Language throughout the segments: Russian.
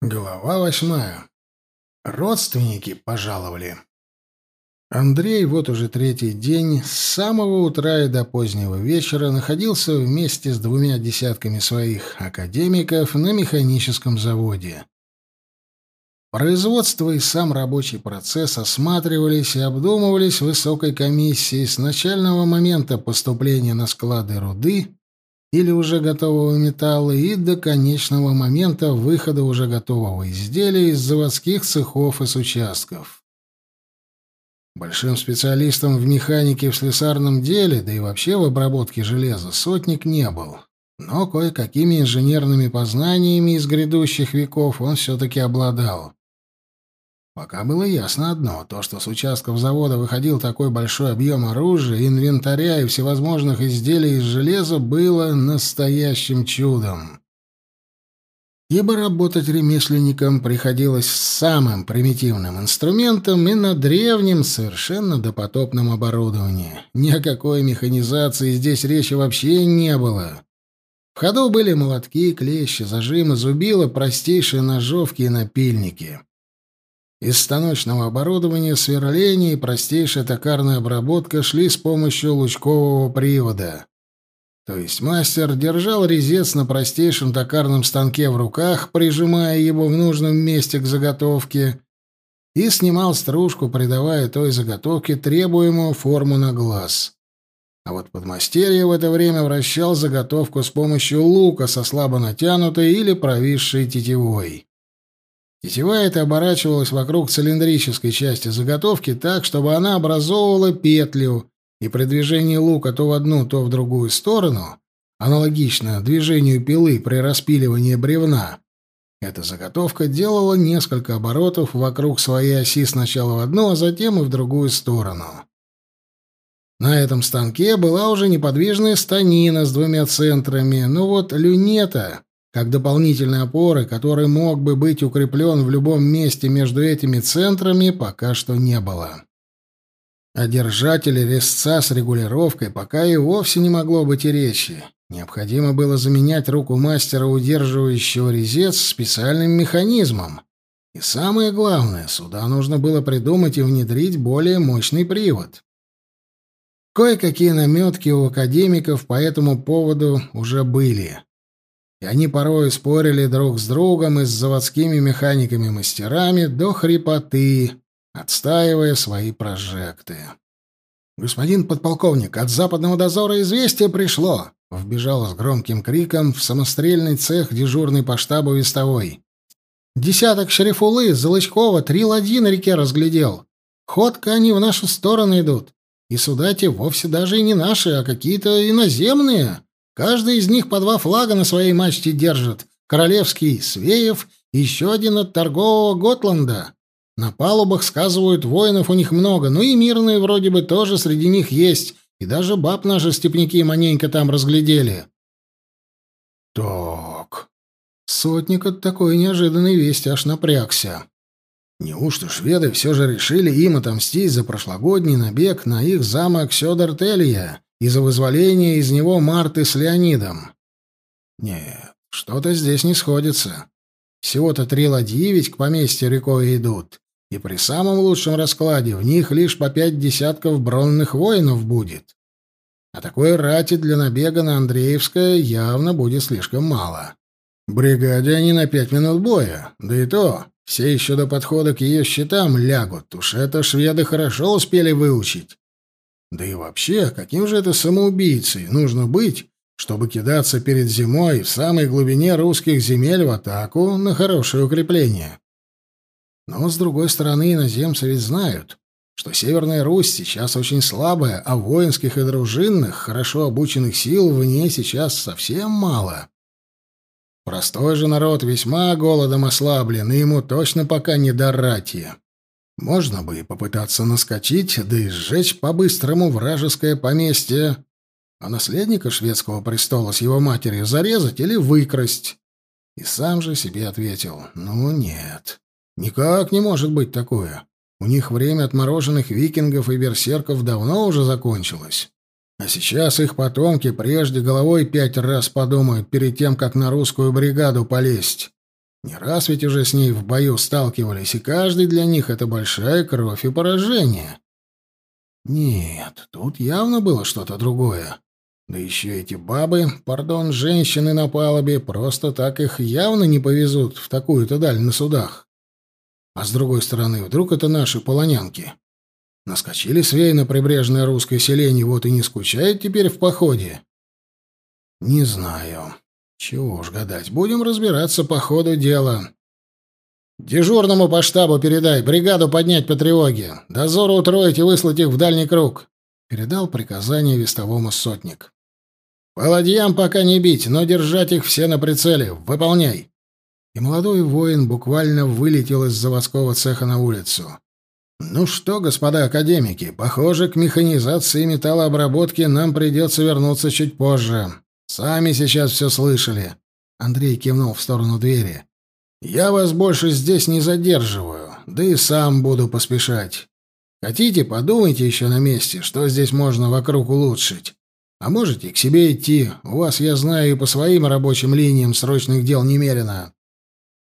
Глава восьмая. Родственники пожаловали. Андрей вот уже третий день с самого утра и до позднего вечера находился вместе с двумя десятками своих академиков на механическом заводе. Производство и сам рабочий процесс осматривались и обдумывались высокой комиссией с начального момента поступления на склады руды или уже готового металла и до конечного момента выхода уже готового изделия из заводских цехов и с участков. Большим специалистом в механике в слесарном деле, да и вообще в обработке железа, сотник не был. Но кое-какими инженерными познаниями из грядущих веков он все-таки обладал. Пока было ясно одно, то, что с участков завода выходил такой большой объем оружия, инвентаря и всевозможных изделий из железа, было настоящим чудом. Ибо работать ремесленникам приходилось с самым примитивным инструментом и на древнем, совершенно допотопном оборудовании. Ни о какой механизации здесь речи вообще не было. В ходу были молотки, клещи, зажимы, зубила, простейшие ножовки и напильники. Из станочного оборудования сверление и простейшая токарная обработка шли с помощью лучкового привода. То есть мастер держал резец на простейшем токарном станке в руках, прижимая его в нужном месте к заготовке, и снимал стружку, придавая той заготовке требуемую форму на глаз. А вот подмастерье в это время вращал заготовку с помощью лука со слабо натянутой или провисшей тетивой. Тетива эта оборачивалась вокруг цилиндрической части заготовки так, чтобы она образовывала петлю, и при движении лука то в одну, то в другую сторону, аналогично движению пилы при распиливании бревна, эта заготовка делала несколько оборотов вокруг своей оси сначала в одну, а затем и в другую сторону. На этом станке была уже неподвижная станина с двумя центрами, но вот люнета как дополнительной опоры, который мог бы быть укреплен в любом месте между этими центрами, пока что не было. О держателе резца с регулировкой пока и вовсе не могло быть и речи. Необходимо было заменять руку мастера, удерживающего резец, специальным механизмом. И самое главное, сюда нужно было придумать и внедрить более мощный привод. Кое-какие наметки у академиков по этому поводу уже были и они порой спорили друг с другом и с заводскими механиками-мастерами до хрипоты, отстаивая свои прожекты. «Господин подполковник, от западного дозора известие пришло!» — вбежал с громким криком в самострельный цех дежурный по штабу вестовой. «Десяток шерифулы, Залычкова, три ладьи на реке разглядел. Ходка они в нашу сторону идут. И сюда те вовсе даже и не наши, а какие-то иноземные. Каждый из них по два флага на своей мачте держит. Королевский Свеев еще один от торгового Готланда. На палубах, сказывают, воинов у них много, ну и мирные вроде бы тоже среди них есть, и даже баб наши степняки маненько там разглядели. Так, сотник от такой неожиданной вести аж напрягся. Неужто шведы все же решили им отомстить за прошлогодний набег на их замок Сёдартелья и за вызволение из него Марты с Леонидом. Нет, что-то здесь не сходится. Всего-то три ладьи ведь к поместью рекой идут, и при самом лучшем раскладе в них лишь по пять десятков бронных воинов будет. А такой рати для набега на Андреевское явно будет слишком мало. Бригаде они на пять минут боя, да и то все еще до подхода к ее щитам лягут, уж это шведы хорошо успели выучить. Да и вообще, каким же это самоубийцей нужно быть, чтобы кидаться перед зимой в самой глубине русских земель в атаку на хорошее укрепление? Но, с другой стороны, иноземцы ведь знают, что Северная Русь сейчас очень слабая, а воинских и дружинных, хорошо обученных сил в ней сейчас совсем мало. Простой же народ весьма голодом ослаблен, и ему точно пока не до рати. Можно бы попытаться наскочить, да и сжечь по-быстрому вражеское поместье, а наследника шведского престола с его матерью зарезать или выкрасть. И сам же себе ответил, ну нет, никак не может быть такое. У них время отмороженных викингов и берсерков давно уже закончилось. А сейчас их потомки прежде головой пять раз подумают перед тем, как на русскую бригаду полезть. Не раз ведь уже с ней в бою сталкивались, и каждый для них — это большая кровь и поражение. Нет, тут явно было что-то другое. Да еще эти бабы, пардон, женщины на палубе, просто так их явно не повезут в такую-то даль на судах. А с другой стороны, вдруг это наши полонянки? Наскочили свеи на прибрежное русское селение, вот и не скучают теперь в походе. Не знаю. Чего уж гадать, будем разбираться по ходу дела. Дежурному по штабу передай, бригаду поднять по тревоге. Дозору утроить и выслать их в дальний круг. Передал приказание вестовому сотник. По пока не бить, но держать их все на прицеле. Выполняй. И молодой воин буквально вылетел из заводского цеха на улицу. Ну что, господа академики, похоже, к механизации и металлообработке нам придется вернуться чуть позже. Сами сейчас все слышали. Андрей кивнул в сторону двери. Я вас больше здесь не задерживаю, да и сам буду поспешать. Хотите, подумайте еще на месте, что здесь можно вокруг улучшить. А можете к себе идти. У вас, я знаю, и по своим рабочим линиям срочных дел немерено.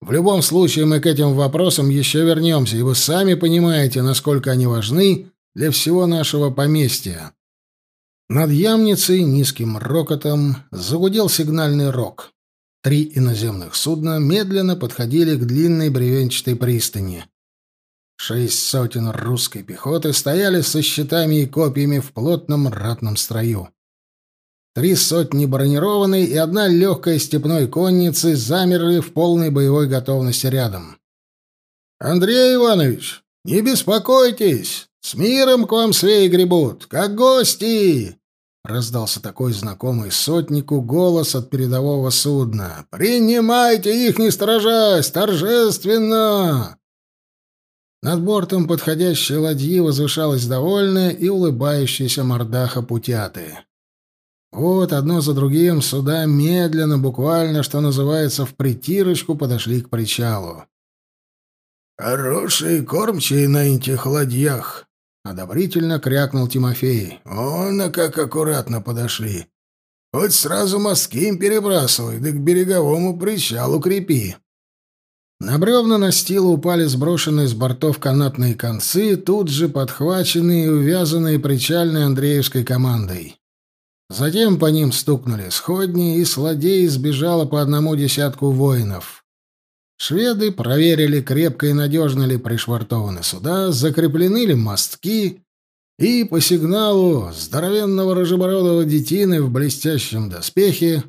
В любом случае мы к этим вопросам еще вернемся, и вы сами понимаете, насколько они важны для всего нашего поместья. Над ямницей низким рокотом загудел сигнальный рог. Три иноземных судна медленно подходили к длинной бревенчатой пристани. Шесть сотен русской пехоты стояли со щитами и копьями в плотном ратном строю. Три сотни бронированной и одна легкая степной конницы замерли в полной боевой готовности рядом. «Андрей Иванович, не беспокойтесь! С миром к вам свеи гребут, как гости!» Раздался такой знакомый сотнику голос от передового судна. «Принимайте их, не сторожась! Торжественно!» Над бортом подходящей ладьи возвышалась довольная и улыбающаяся мордаха путяты. Вот одно за другим суда медленно, буквально, что называется, в притирочку подошли к причалу. «Хорошие кормчие на этих ладьях!» — одобрительно крякнул Тимофей. «Он, как аккуратно подошли! Хоть сразу мостки им перебрасывай, да к береговому причалу крепи!» На бревна настила упали сброшенные с бортов канатные концы, тут же подхваченные и увязанные причальной Андреевской командой. Затем по ним стукнули сходни, и с ладей сбежало по одному десятку воинов. Шведы проверили, крепко и надежно ли пришвартованы суда, закреплены ли мостки, и по сигналу здоровенного рыжебородого детины в блестящем доспехе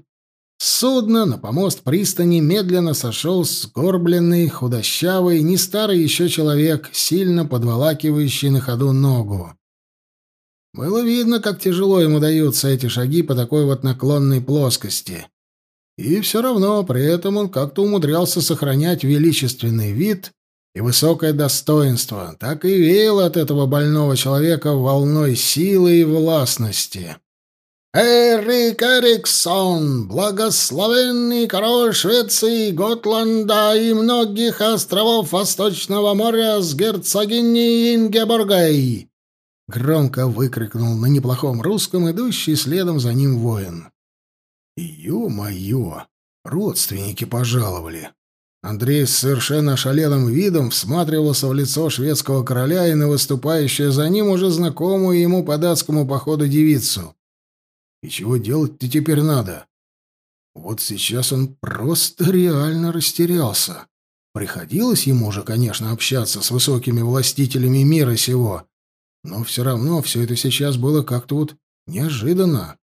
судно на помост пристани медленно сошел сгорбленный, худощавый, не старый еще человек, сильно подволакивающий на ходу ногу. Было видно, как тяжело ему даются эти шаги по такой вот наклонной плоскости. И все равно при этом он как-то умудрялся сохранять величественный вид и высокое достоинство. Так и веяло от этого больного человека волной силы и властности. «Эрик Эриксон, благословенный король Швеции, Готланда и многих островов Восточного моря с герцогиней Ингеборгой!» Громко выкрикнул на неплохом русском идущий следом за ним воин. «Ё-моё! Родственники пожаловали!» Андрей с совершенно ошалелым видом всматривался в лицо шведского короля и на выступающую за ним уже знакомую ему по датскому походу девицу. «И чего делать-то теперь надо?» Вот сейчас он просто реально растерялся. Приходилось ему же, конечно, общаться с высокими властителями мира сего, но все равно все это сейчас было как-то вот неожиданно.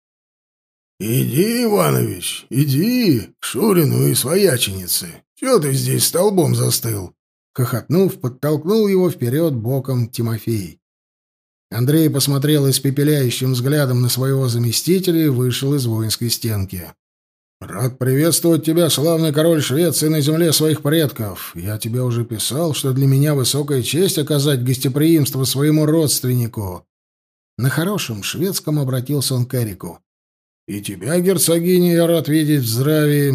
«Иди, Иванович, иди к Шурину и свояченице. Чего ты здесь столбом застыл?» Хохотнув, подтолкнул его вперед боком Тимофей. Андрей посмотрел испепеляющим взглядом на своего заместителя и вышел из воинской стенки. «Рад приветствовать тебя, славный король Швеции, на земле своих предков. Я тебе уже писал, что для меня высокая честь оказать гостеприимство своему родственнику». На хорошем шведском обратился он к Эрику. «И тебя, герцогиня, я рад видеть в здравии.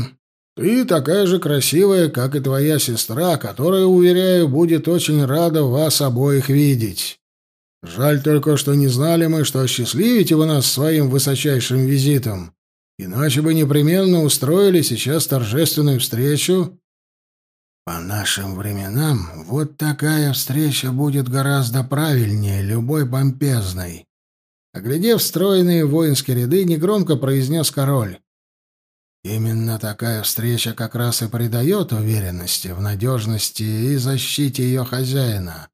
Ты такая же красивая, как и твоя сестра, которая, уверяю, будет очень рада вас обоих видеть. Жаль только, что не знали мы, что осчастливите вы нас своим высочайшим визитом». Иначе бы непременно устроили сейчас торжественную встречу. По нашим временам вот такая встреча будет гораздо правильнее любой помпезной. Оглядев стройные воинские ряды, негромко произнес король. Именно такая встреча как раз и придает уверенности в надежности и защите ее хозяина.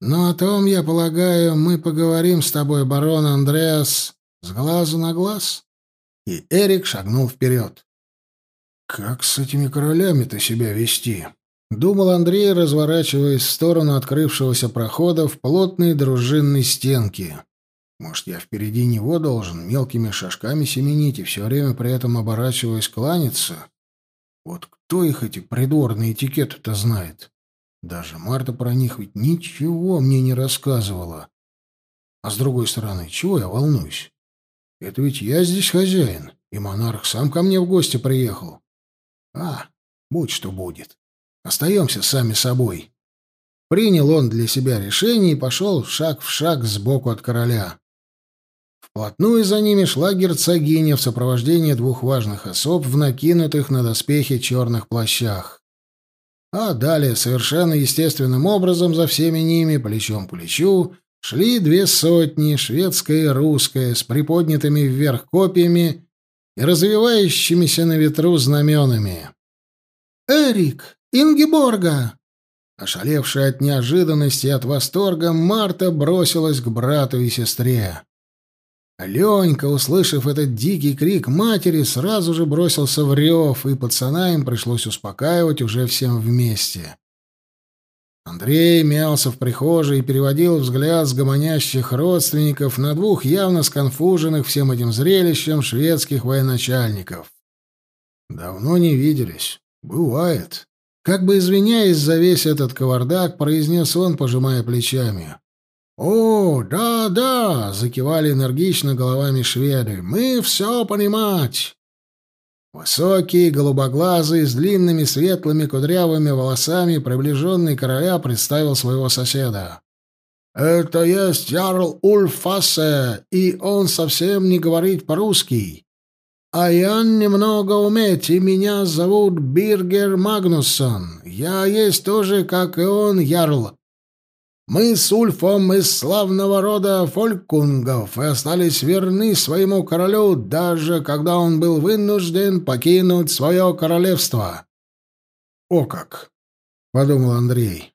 Но о том, я полагаю, мы поговорим с тобой, барон Андреас, с глазу на глаз. И Эрик шагнул вперед. «Как с этими королями-то себя вести?» — думал Андрей, разворачиваясь в сторону открывшегося прохода в плотной дружинной стенке. «Может, я впереди него должен мелкими шажками семенить и все время при этом оборачиваясь кланяться? Вот кто их, эти придворные этикеты-то знает? Даже Марта про них ведь ничего мне не рассказывала. А с другой стороны, чего я волнуюсь? Это ведь я здесь хозяин, и монарх сам ко мне в гости приехал. А, будь что будет. Остаемся сами собой. Принял он для себя решение и пошел шаг в шаг сбоку от короля. Вплотную за ними шла герцогиня в сопровождении двух важных особ в накинутых на доспехи черных плащах. А далее, совершенно естественным образом, за всеми ними, плечом к плечу, шли две сотни, шведская и русская, с приподнятыми вверх копьями и развивающимися на ветру знаменами. «Эрик! Ингеборга!» Ошалевшая от неожиданности и от восторга, Марта бросилась к брату и сестре. Ленька, услышав этот дикий крик матери, сразу же бросился в рев, и пацана им пришлось успокаивать уже всем вместе. Андрей мялся в прихожей и переводил взгляд с гомонящих родственников на двух явно сконфуженных всем этим зрелищем шведских военачальников. «Давно не виделись. Бывает». Как бы извиняясь за весь этот кавардак, произнес он, пожимая плечами. «О, да-да!» — закивали энергично головами шведы. «Мы все понимать!» Высокий, голубоглазый, с длинными светлыми кудрявыми волосами, приближенный короля представил своего соседа. «Это есть Ярл Ульфасе, и он совсем не говорит по-русски. А я немного уметь, и меня зовут Биргер Магнуссон. Я есть тоже, как и он, Ярл. Мы с Ульфом из славного рода фолькунгов и остались верны своему королю, даже когда он был вынужден покинуть свое королевство. «О как!» — подумал Андрей.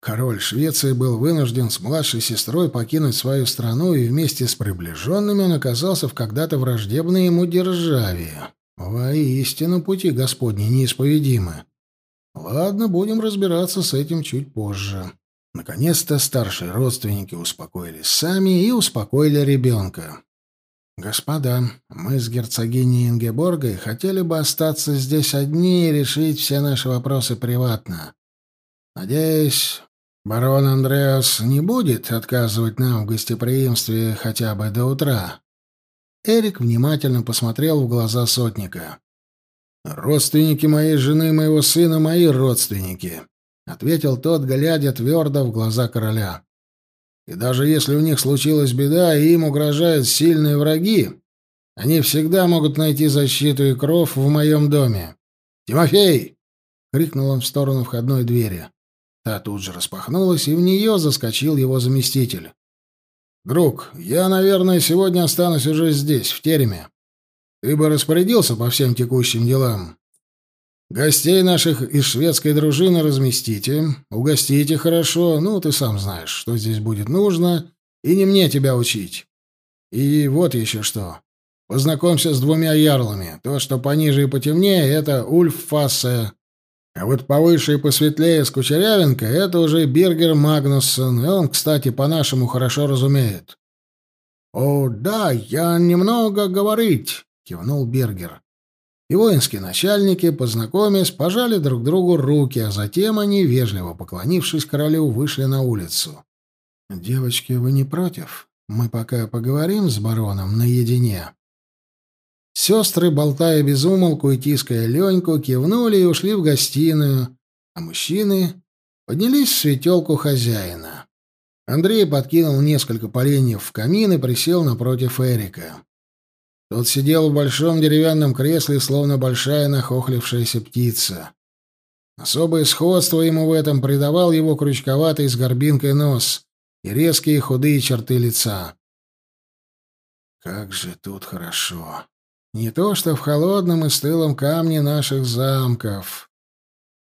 Король Швеции был вынужден с младшей сестрой покинуть свою страну, и вместе с приближенными он оказался в когда-то враждебной ему державе. Воистину пути Господни неисповедимы. Ладно, будем разбираться с этим чуть позже. Наконец-то старшие родственники успокоились сами и успокоили ребенка. «Господа, мы с герцогиней Ингеборгой хотели бы остаться здесь одни и решить все наши вопросы приватно. Надеюсь, барон Андреас не будет отказывать нам в гостеприимстве хотя бы до утра». Эрик внимательно посмотрел в глаза сотника. «Родственники моей жены моего сына — мои родственники. — ответил тот, глядя твердо в глаза короля. «И даже если у них случилась беда, и им угрожают сильные враги, они всегда могут найти защиту и кров в моем доме. Тимофей!» — крикнул он в сторону входной двери. Та тут же распахнулась, и в нее заскочил его заместитель. «Друг, я, наверное, сегодня останусь уже здесь, в тереме. Ты бы распорядился по всем текущим делам. Гостей наших из шведской дружины разместите, угостите хорошо, ну, ты сам знаешь, что здесь будет нужно, и не мне тебя учить. И вот еще что. Познакомься с двумя ярлами. То, что пониже и потемнее, это Ульф Фассе. А вот повыше и посветлее с Кучерявенко — это уже Биргер Магнуссон, и он, кстати, по-нашему хорошо разумеет. — О, да, я немного говорить, — кивнул Бергер и воинские начальники, познакомясь, пожали друг другу руки, а затем они, вежливо поклонившись королю, вышли на улицу. «Девочки, вы не против? Мы пока поговорим с бароном наедине». Сестры, болтая без умолку и тиская Леньку, кивнули и ушли в гостиную, а мужчины поднялись в светелку хозяина. Андрей подкинул несколько поленьев в камин и присел напротив Эрика. Тот сидел в большом деревянном кресле, словно большая нахохлившаяся птица. Особое сходство ему в этом придавал его крючковатый с горбинкой нос и резкие худые черты лица. Как же тут хорошо. Не то что в холодном и стылом камне наших замков.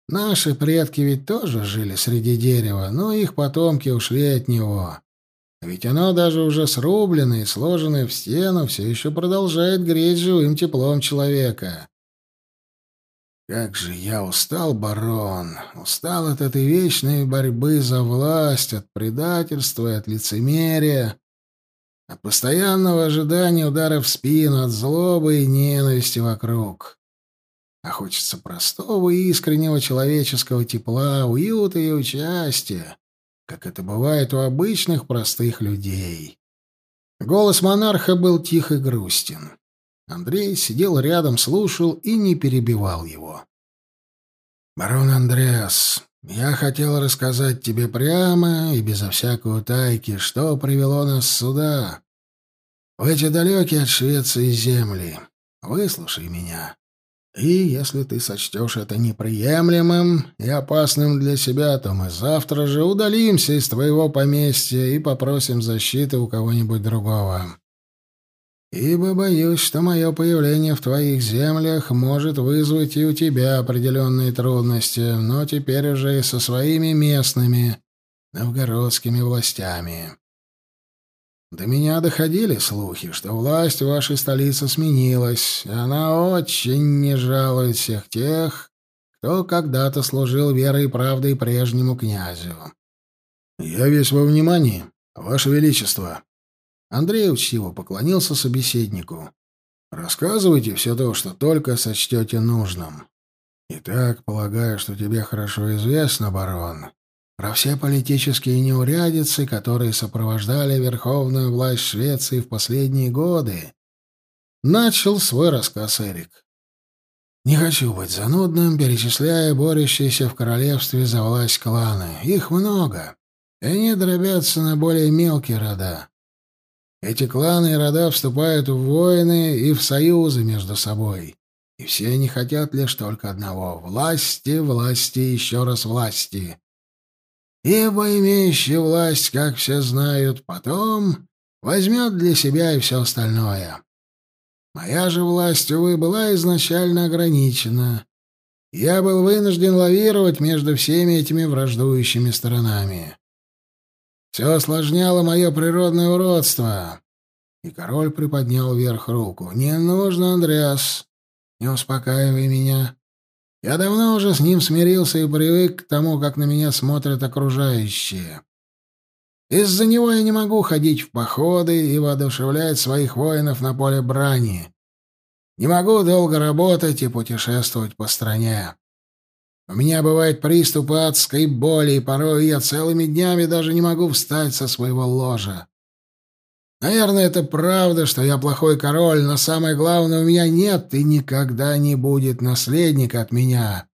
Наши предки ведь тоже жили среди дерева, но их потомки ушли от него. Ведь оно даже уже срубленное и сложенное в стену все еще продолжает греть живым теплом человека. Как же я устал, барон, устал от этой вечной борьбы за власть, от предательства и от лицемерия, от постоянного ожидания удара в спину, от злобы и ненависти вокруг. А хочется простого и искреннего человеческого тепла, уюта и участия, как это бывает у обычных простых людей. Голос монарха был тих и грустен. Андрей сидел рядом, слушал и не перебивал его. «Барон Андреас, я хотел рассказать тебе прямо и безо всякой утайки, что привело нас сюда, в эти далекие от Швеции земли. Выслушай меня. И если ты сочтешь это неприемлемым и опасным для себя, то мы завтра же удалимся из твоего поместья и попросим защиты у кого-нибудь другого ибо боюсь, что мое появление в твоих землях может вызвать и у тебя определенные трудности, но теперь уже и со своими местными новгородскими властями. До меня доходили слухи, что власть в вашей столице сменилась, и она очень не жалует всех тех, кто когда-то служил верой и правдой прежнему князю. Я весь во внимании, ваше величество, Андрей учтиво поклонился собеседнику. «Рассказывайте все то, что только сочтете нужным. Итак, полагаю, что тебе хорошо известно, барон, про все политические неурядицы, которые сопровождали верховную власть Швеции в последние годы». Начал свой рассказ Эрик. «Не хочу быть занудным, перечисляя борющиеся в королевстве за власть кланы. Их много, и они дробятся на более мелкие рода. Эти кланы и рода вступают в войны и в союзы между собой. И все они хотят лишь только одного — власти, власти, еще раз власти. Ибо имеющий власть, как все знают, потом возьмет для себя и все остальное. Моя же власть, увы, была изначально ограничена. Я был вынужден лавировать между всеми этими враждующими сторонами. Все осложняло мое природное уродство. И король приподнял вверх руку. «Не нужно, Андреас. Не успокаивай меня. Я давно уже с ним смирился и привык к тому, как на меня смотрят окружающие. Из-за него я не могу ходить в походы и воодушевлять своих воинов на поле брани. Не могу долго работать и путешествовать по стране. У меня бывают приступы адской боли, и порой я целыми днями даже не могу встать со своего ложа. Наверное, это правда, что я плохой король, но самое главное, у меня нет и никогда не будет наследника от меня.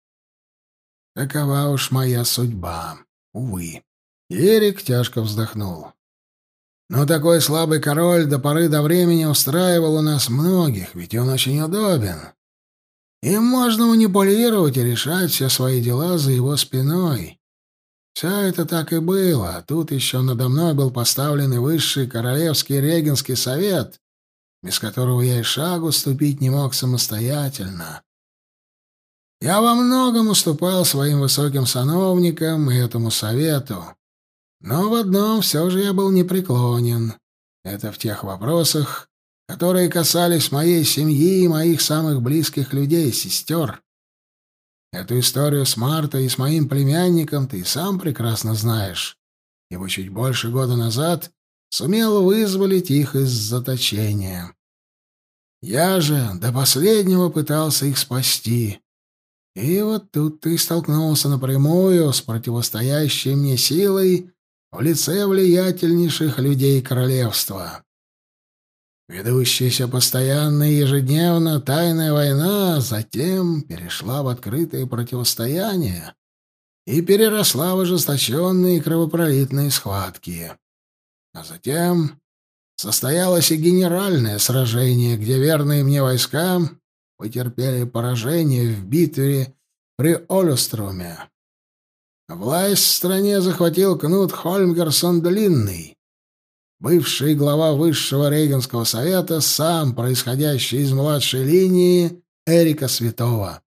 Такова уж моя судьба, увы. Эрик тяжко вздохнул. Но такой слабый король до поры до времени устраивал у нас многих, ведь он очень удобен. Им можно манипулировать и решать все свои дела за его спиной. Все это так и было, тут еще надо мной был поставлен и высший королевский регенский совет, без которого я и шагу ступить не мог самостоятельно. Я во многом уступал своим высоким сановникам и этому совету, но в одном все же я был непреклонен. Это в тех вопросах, которые касались моей семьи и моих самых близких людей, сестер. Эту историю с Мартой и с моим племянником ты сам прекрасно знаешь, ибо чуть больше года назад сумел вызволить их из заточения. Я же до последнего пытался их спасти. И вот тут ты столкнулся напрямую с противостоящей мне силой в лице влиятельнейших людей королевства. Ведущаяся постоянно и ежедневно тайная война затем перешла в открытое противостояние и переросла в ожесточенные кровопролитные схватки. А затем состоялось и генеральное сражение, где верные мне войска потерпели поражение в битве при Олюструме. Власть в стране захватил Кнут Хольмгерсон Длинный, бывший глава Высшего Рейгенского совета, сам происходящий из младшей линии Эрика Святого.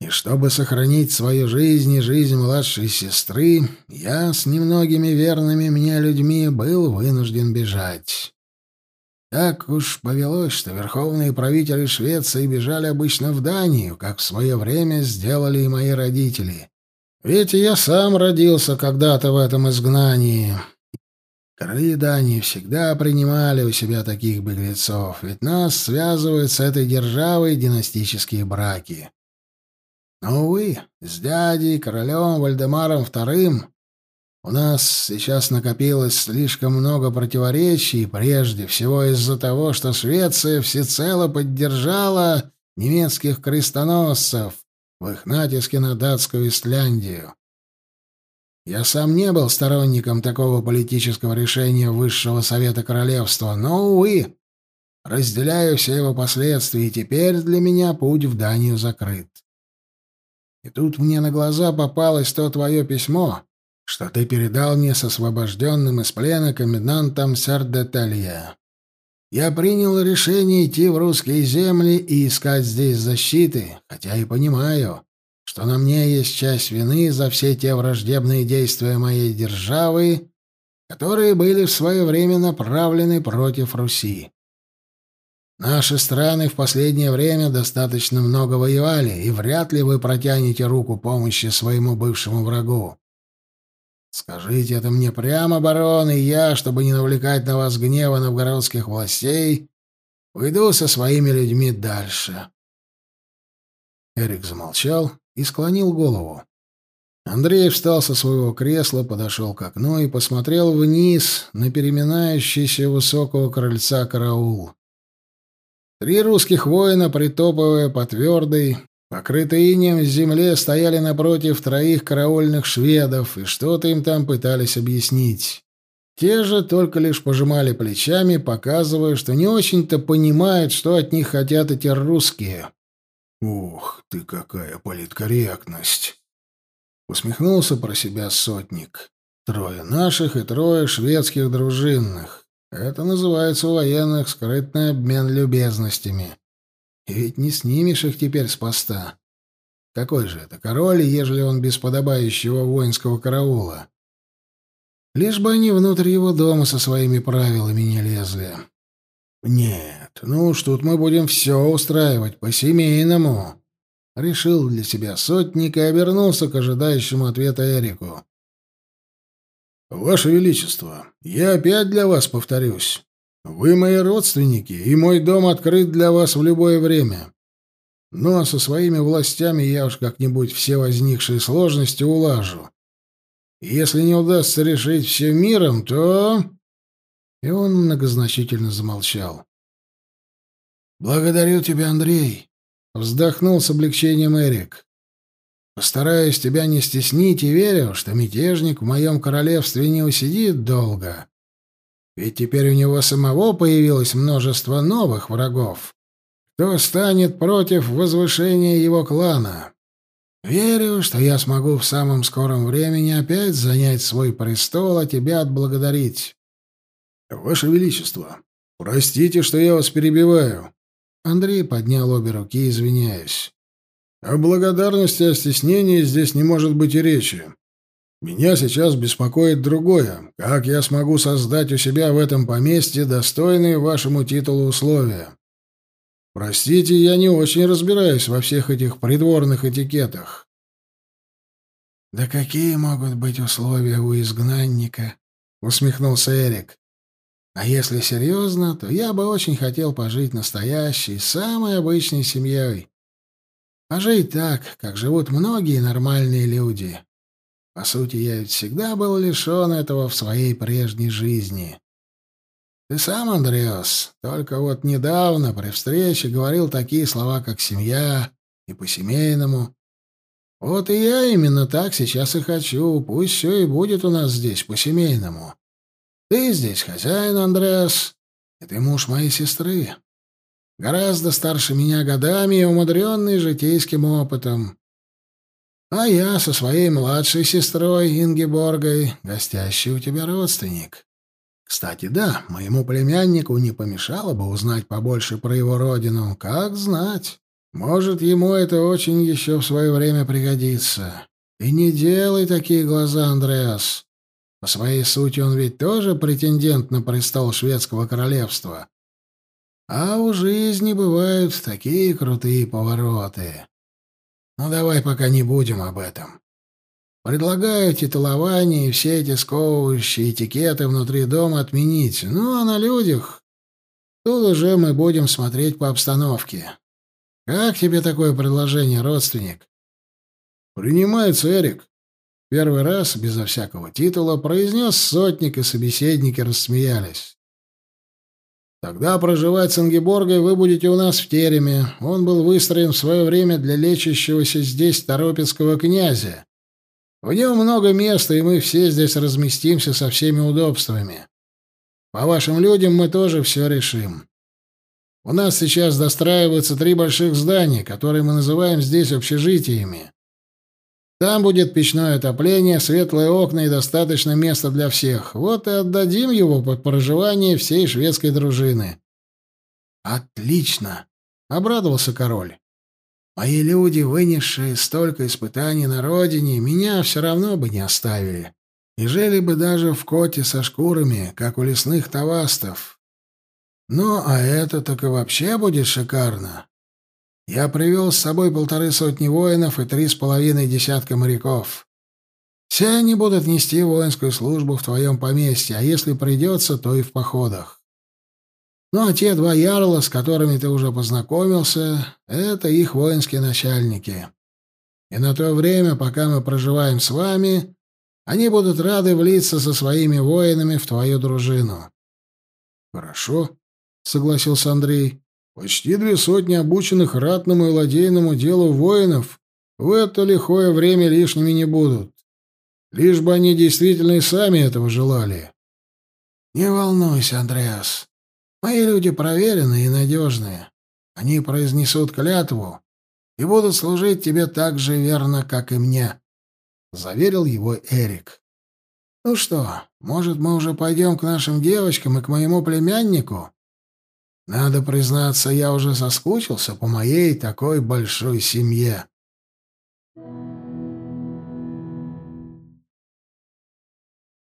И чтобы сохранить свою жизнь и жизнь младшей сестры, я с немногими верными мне людьми был вынужден бежать. Так уж повелось, что верховные правители Швеции бежали обычно в Данию, как в свое время сделали и мои родители. Ведь я сам родился когда-то в этом изгнании. Короли Дании всегда принимали у себя таких беглецов, ведь нас связывают с этой державой династические браки. Но, увы, с дядей, королем Вальдемаром II у нас сейчас накопилось слишком много противоречий, прежде всего из-за того, что Швеция всецело поддержала немецких крестоносцев в их натиске на датскую Исляндию. Я сам не был сторонником такого политического решения Высшего Совета Королевства, но, увы, разделяю все его последствия, и теперь для меня путь в Данию закрыт. И тут мне на глаза попалось то твое письмо, что ты передал мне с освобожденным из плена комендантом Сардеталья. Я принял решение идти в русские земли и искать здесь защиты, хотя и понимаю, что на мне есть часть вины за все те враждебные действия моей державы, которые были в свое время направлены против Руси. Наши страны в последнее время достаточно много воевали, и вряд ли вы протянете руку помощи своему бывшему врагу. Скажите это мне прямо, барон, и я, чтобы не навлекать на вас гнева новгородских властей, уйду со своими людьми дальше. Эрик замолчал и склонил голову. Андрей встал со своего кресла, подошел к окну и посмотрел вниз на переминающийся высокого крыльца караул. Три русских воина, притопывая по твердой, Покрытые инеем земле стояли напротив троих караульных шведов и что-то им там пытались объяснить. Те же только лишь пожимали плечами, показывая, что не очень-то понимают, что от них хотят эти русские. «Ух ты, какая политкорректность!» Усмехнулся про себя сотник. «Трое наших и трое шведских дружинных. Это называется у военных скрытный обмен любезностями. И ведь не снимешь их теперь с поста. Какой же это король, ежели он без подобающего воинского караула? Лишь бы они внутрь его дома со своими правилами не лезли. Нет, ну уж тут мы будем все устраивать по-семейному. Решил для себя сотник и обернулся к ожидающему ответа Эрику. «Ваше Величество, я опять для вас повторюсь. Вы мои родственники, и мой дом открыт для вас в любое время. А со своими властями я уж как-нибудь все возникшие сложности улажу. Если не удастся решить все миром, то...» И он многозначительно замолчал. «Благодарю тебя, Андрей», — вздохнул с облегчением Эрик. «Постараюсь тебя не стеснить и верю, что мятежник в моем королевстве не усидит долго. Ведь теперь у него самого появилось множество новых врагов. Кто станет против возвышения его клана? Верю, что я смогу в самом скором времени опять занять свой престол, а тебя отблагодарить. Ваше Величество, простите, что я вас перебиваю. Андрей поднял обе руки, извиняясь. О благодарности, о стеснении здесь не может быть и речи. Меня сейчас беспокоит другое. Как я смогу создать у себя в этом поместье достойные вашему титулу условия? Простите, я не очень разбираюсь во всех этих придворных этикетах. Да какие могут быть условия у изгнанника? усмехнулся Эрик. А если серьезно, то я бы очень хотел пожить настоящей, самой обычной семьей. Пожить так, как живут многие нормальные люди. По сути, я ведь всегда был лишен этого в своей прежней жизни. Ты сам, Андреас, только вот недавно при встрече говорил такие слова, как «семья» и «по-семейному». Вот и я именно так сейчас и хочу. Пусть все и будет у нас здесь по-семейному. Ты здесь хозяин, Андреас, и ты муж моей сестры. Гораздо старше меня годами и умудренный житейским опытом. А я со своей младшей сестрой Ингеборгой, гостящий у тебя родственник. Кстати, да, моему племяннику не помешало бы узнать побольше про его родину. Как знать. Может, ему это очень еще в свое время пригодится. И не делай такие глаза, Андреас. По своей сути он ведь тоже претендент на престол шведского королевства. А у жизни бывают такие крутые повороты. Ну, давай пока не будем об этом. Предлагаю титулование и все эти сковывающие этикеты внутри дома отменить. Ну, а на людях... Тут уже мы будем смотреть по обстановке. Как тебе такое предложение, родственник? Принимается, Эрик. Первый раз, безо всякого титула, произнес сотник, и собеседники рассмеялись. Тогда проживать с Ангеборгой вы будете у нас в тереме. Он был выстроен в свое время для лечащегося здесь торопецкого князя. В нем много места, и мы все здесь разместимся со всеми удобствами. По вашим людям мы тоже все решим. У нас сейчас достраиваются три больших здания, которые мы называем здесь общежитиями. Там будет печное отопление, светлые окна и достаточно места для всех. Вот и отдадим его под проживание всей шведской дружины. Отлично, обрадовался король. Мои люди, вынесшие столько испытаний на родине, меня все равно бы не оставили. И жили бы даже в коте со шкурами, как у лесных тавастов. Ну, а это так и вообще будет шикарно. Я привел с собой полторы сотни воинов и три с половиной десятка моряков. Все они будут нести воинскую службу в твоем поместье, а если придется, то и в походах. Ну а те два ярла, с которыми ты уже познакомился, это их воинские начальники. И на то время, пока мы проживаем с вами, они будут рады влиться со своими воинами в твою дружину. — Хорошо, — согласился Андрей. Почти две сотни обученных ратному и ладейному делу воинов в это лихое время лишними не будут. Лишь бы они действительно и сами этого желали. Не волнуйся, Андреас. Мои люди проверенные и надежные. Они произнесут клятву и будут служить тебе так же верно, как и мне, — заверил его Эрик. Ну что, может, мы уже пойдем к нашим девочкам и к моему племяннику? Надо признаться, я уже соскучился по моей такой большой семье.